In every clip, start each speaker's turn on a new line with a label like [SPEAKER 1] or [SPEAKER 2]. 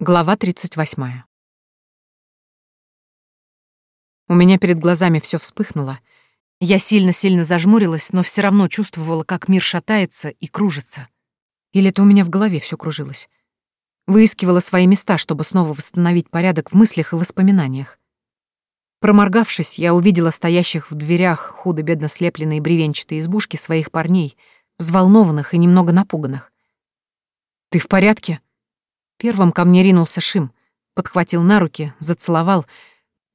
[SPEAKER 1] Глава 38. У меня перед глазами все вспыхнуло. Я сильно-сильно зажмурилась, но все равно чувствовала, как мир шатается и кружится. Или это у меня в голове все кружилось. Выискивала свои места, чтобы снова восстановить порядок в мыслях и воспоминаниях. Проморгавшись, я увидела стоящих в дверях худо-бедно слепленные бревенчатые избушки своих парней, взволнованных и немного напуганных. «Ты в порядке?» Первым ко мне ринулся Шим, подхватил на руки, зацеловал,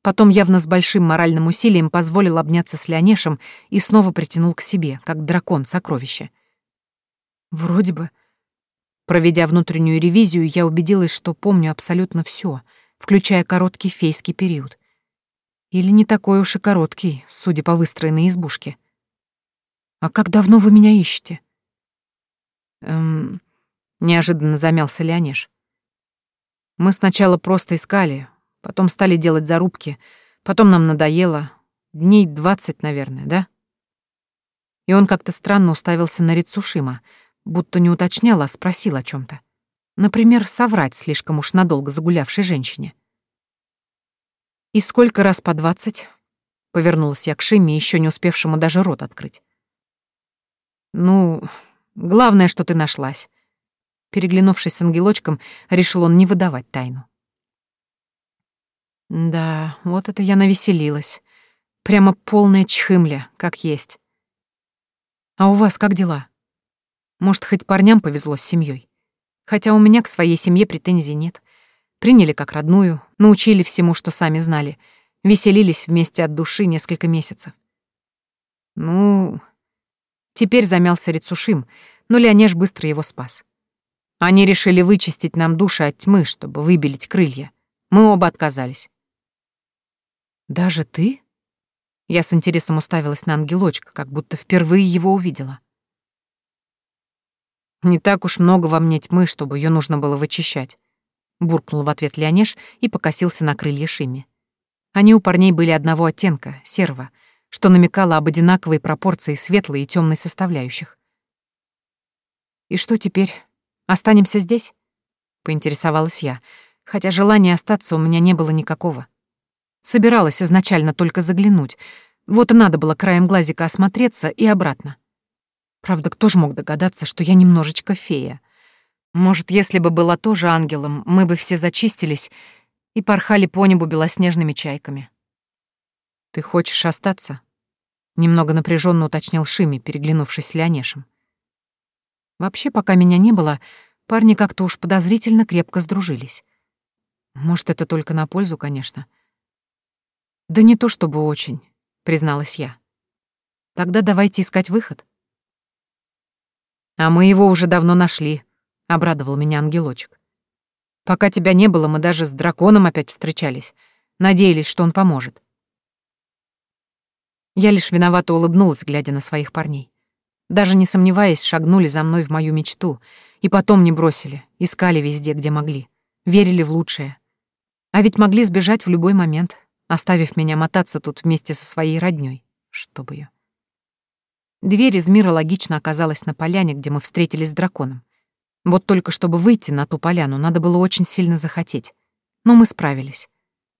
[SPEAKER 1] потом явно с большим моральным усилием позволил обняться с Леонешем и снова притянул к себе, как дракон сокровище. Вроде бы. Проведя внутреннюю ревизию, я убедилась, что помню абсолютно все, включая короткий фейский период. Или не такой уж и короткий, судя по выстроенной избушке. «А как давно вы меня ищете?» «Эм...» — неожиданно замялся Леонеш. Мы сначала просто искали, потом стали делать зарубки, потом нам надоело. Дней двадцать, наверное, да? И он как-то странно уставился на Рицушима, будто не уточнял, а спросил о чем то Например, соврать слишком уж надолго загулявшей женщине. «И сколько раз по двадцать?» — повернулась я к Шиме, еще не успевшему даже рот открыть. «Ну, главное, что ты нашлась. Переглянувшись с ангелочком, решил он не выдавать тайну. Да, вот это я навеселилась. Прямо полная чхымля, как есть. А у вас как дела? Может, хоть парням повезло с семьей? Хотя у меня к своей семье претензий нет. Приняли как родную, научили всему, что сами знали. Веселились вместе от души несколько месяцев. Ну, теперь замялся Рицушим, но Леонеж быстро его спас. Они решили вычистить нам души от тьмы, чтобы выбелить крылья. Мы оба отказались. «Даже ты?» Я с интересом уставилась на ангелочка, как будто впервые его увидела. «Не так уж много во мне тьмы, чтобы ее нужно было вычищать», — буркнул в ответ Леонеж и покосился на крылья Шими. Они у парней были одного оттенка, серого, что намекало об одинаковой пропорции светлой и темной составляющих. «И что теперь?» Останемся здесь?» — поинтересовалась я, хотя желания остаться у меня не было никакого. Собиралась изначально только заглянуть, вот и надо было краем глазика осмотреться и обратно. Правда, кто ж мог догадаться, что я немножечко фея? Может, если бы была тоже ангелом, мы бы все зачистились и порхали по небу белоснежными чайками. «Ты хочешь остаться?» — немного напряженно уточнил Шими, переглянувшись с Леонешем. Вообще, пока меня не было, парни как-то уж подозрительно крепко сдружились. Может, это только на пользу, конечно. Да не то чтобы очень, призналась я. Тогда давайте искать выход. А мы его уже давно нашли, обрадовал меня ангелочек. Пока тебя не было, мы даже с драконом опять встречались. Надеялись, что он поможет. Я лишь виновато улыбнулась, глядя на своих парней. Даже не сомневаясь, шагнули за мной в мою мечту. И потом не бросили, искали везде, где могли. Верили в лучшее. А ведь могли сбежать в любой момент, оставив меня мотаться тут вместе со своей роднёй. Чтоб её. Дверь из мира логично оказалась на поляне, где мы встретились с драконом. Вот только чтобы выйти на ту поляну, надо было очень сильно захотеть. Но мы справились.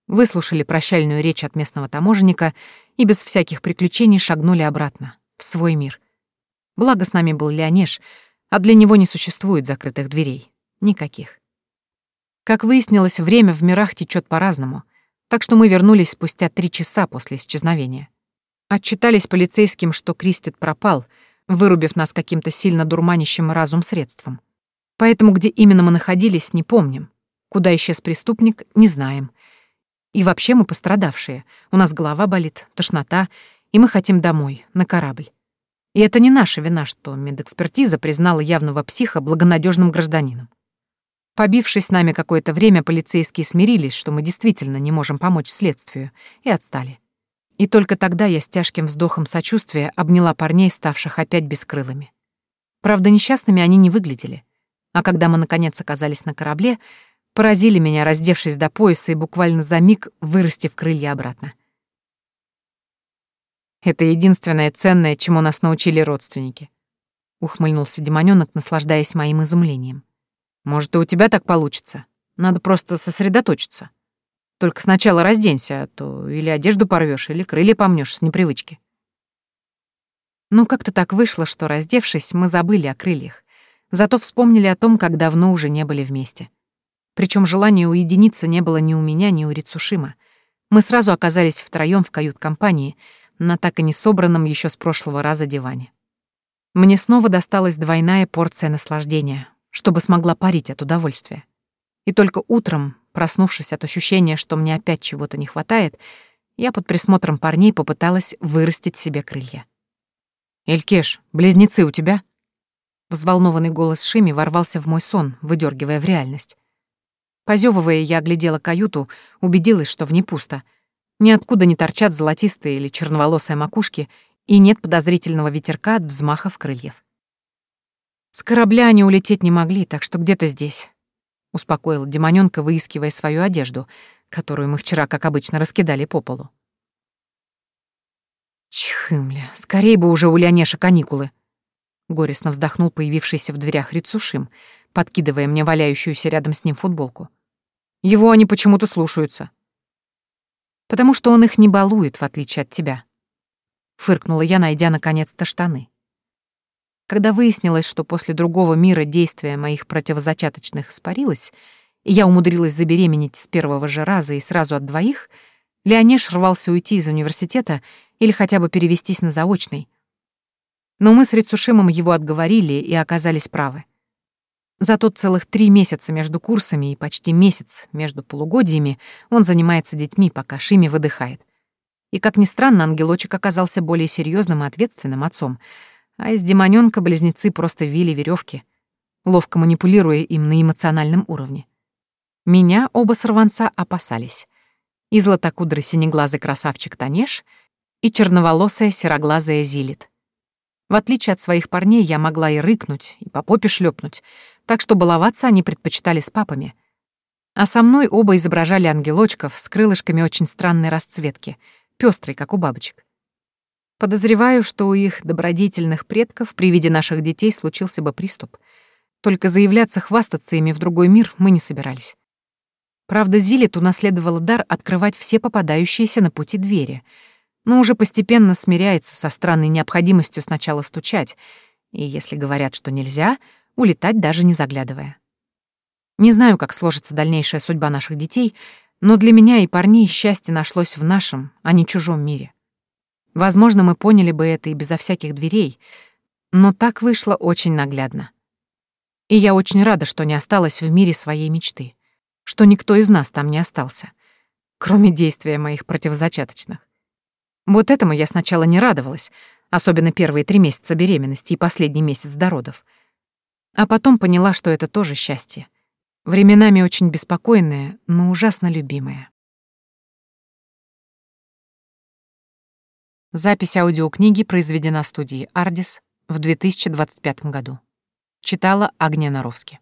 [SPEAKER 1] Выслушали прощальную речь от местного таможенника и без всяких приключений шагнули обратно, в свой мир. Благо с нами был Леонеж, а для него не существует закрытых дверей. Никаких. Как выяснилось, время в мирах течет по-разному, так что мы вернулись спустя три часа после исчезновения. Отчитались полицейским, что Кристит пропал, вырубив нас каким-то сильно дурманящим разум средством. Поэтому где именно мы находились, не помним. Куда исчез преступник, не знаем. И вообще мы пострадавшие. У нас голова болит, тошнота, и мы хотим домой, на корабль. И это не наша вина, что медэкспертиза признала явного психа благонадежным гражданином. Побившись с нами какое-то время, полицейские смирились, что мы действительно не можем помочь следствию, и отстали. И только тогда я с тяжким вздохом сочувствия обняла парней, ставших опять бескрылыми. Правда, несчастными они не выглядели. А когда мы, наконец, оказались на корабле, поразили меня, раздевшись до пояса и буквально за миг вырастив крылья обратно. Это единственное ценное, чему нас научили родственники. Ухмыльнулся демонёнок, наслаждаясь моим изумлением. Может, и у тебя так получится? Надо просто сосредоточиться. Только сначала разденься, а то или одежду порвешь, или крылья помнешь с непривычки. Ну, как-то так вышло, что, раздевшись, мы забыли о крыльях. Зато вспомнили о том, как давно уже не были вместе. Причем желания уединиться не было ни у меня, ни у Рицушима. Мы сразу оказались втроём в кают-компании, на так и не собранном еще с прошлого раза диване. Мне снова досталась двойная порция наслаждения, чтобы смогла парить от удовольствия. И только утром, проснувшись от ощущения, что мне опять чего-то не хватает, я под присмотром парней попыталась вырастить себе крылья. «Элькеш, близнецы у тебя?» Взволнованный голос Шими ворвался в мой сон, выдергивая в реальность. Позевывая, я оглядела каюту, убедилась, что в ней пусто. Ниоткуда не торчат золотистые или черноволосые макушки, и нет подозрительного ветерка от взмахов крыльев. С корабля они улететь не могли, так что где-то здесь. Успокоила демонёнка, выискивая свою одежду, которую мы вчера, как обычно, раскидали по полу. Чхымля, скорее бы уже у Леонеша каникулы. Горестно вздохнул появившийся в дверях Рицушим, подкидывая мне валяющуюся рядом с ним футболку. Его они почему-то слушаются. Потому что он их не балует, в отличие от тебя. Фыркнула я, найдя наконец-то штаны. Когда выяснилось, что после другого мира действие моих противозачаточных испарилось, и я умудрилась забеременеть с первого же раза и сразу от двоих, Леонеш рвался уйти из университета или хотя бы перевестись на заочный. Но мы с Рицушимом его отговорили и оказались правы. Зато целых три месяца между курсами и почти месяц между полугодиями он занимается детьми, пока Шими выдыхает. И, как ни странно, ангелочек оказался более серьезным и ответственным отцом, а из демонёнка близнецы просто вили веревки, ловко манипулируя им на эмоциональном уровне. Меня оба сорванца опасались. И златокудрый синеглазый красавчик Танеш, и черноволосая сероглазая Зилит. В отличие от своих парней, я могла и рыкнуть, и по попе шлепнуть, так что баловаться они предпочитали с папами. А со мной оба изображали ангелочков с крылышками очень странной расцветки, пестрой, как у бабочек. Подозреваю, что у их добродетельных предков при виде наших детей случился бы приступ. Только заявляться хвастаться ими в другой мир мы не собирались. Правда, Зилит унаследовала дар открывать все попадающиеся на пути двери — но уже постепенно смиряется со странной необходимостью сначала стучать, и, если говорят, что нельзя, улетать даже не заглядывая. Не знаю, как сложится дальнейшая судьба наших детей, но для меня и парней счастье нашлось в нашем, а не чужом мире. Возможно, мы поняли бы это и безо всяких дверей, но так вышло очень наглядно. И я очень рада, что не осталась в мире своей мечты, что никто из нас там не остался, кроме действия моих противозачаточных. Вот этому я сначала не радовалась, особенно первые три месяца беременности и последний месяц до родов. А потом поняла, что это тоже счастье. Временами очень беспокойное, но ужасно любимое. Запись аудиокниги произведена студией «Ардис» в 2025 году. Читала Агния Наровски.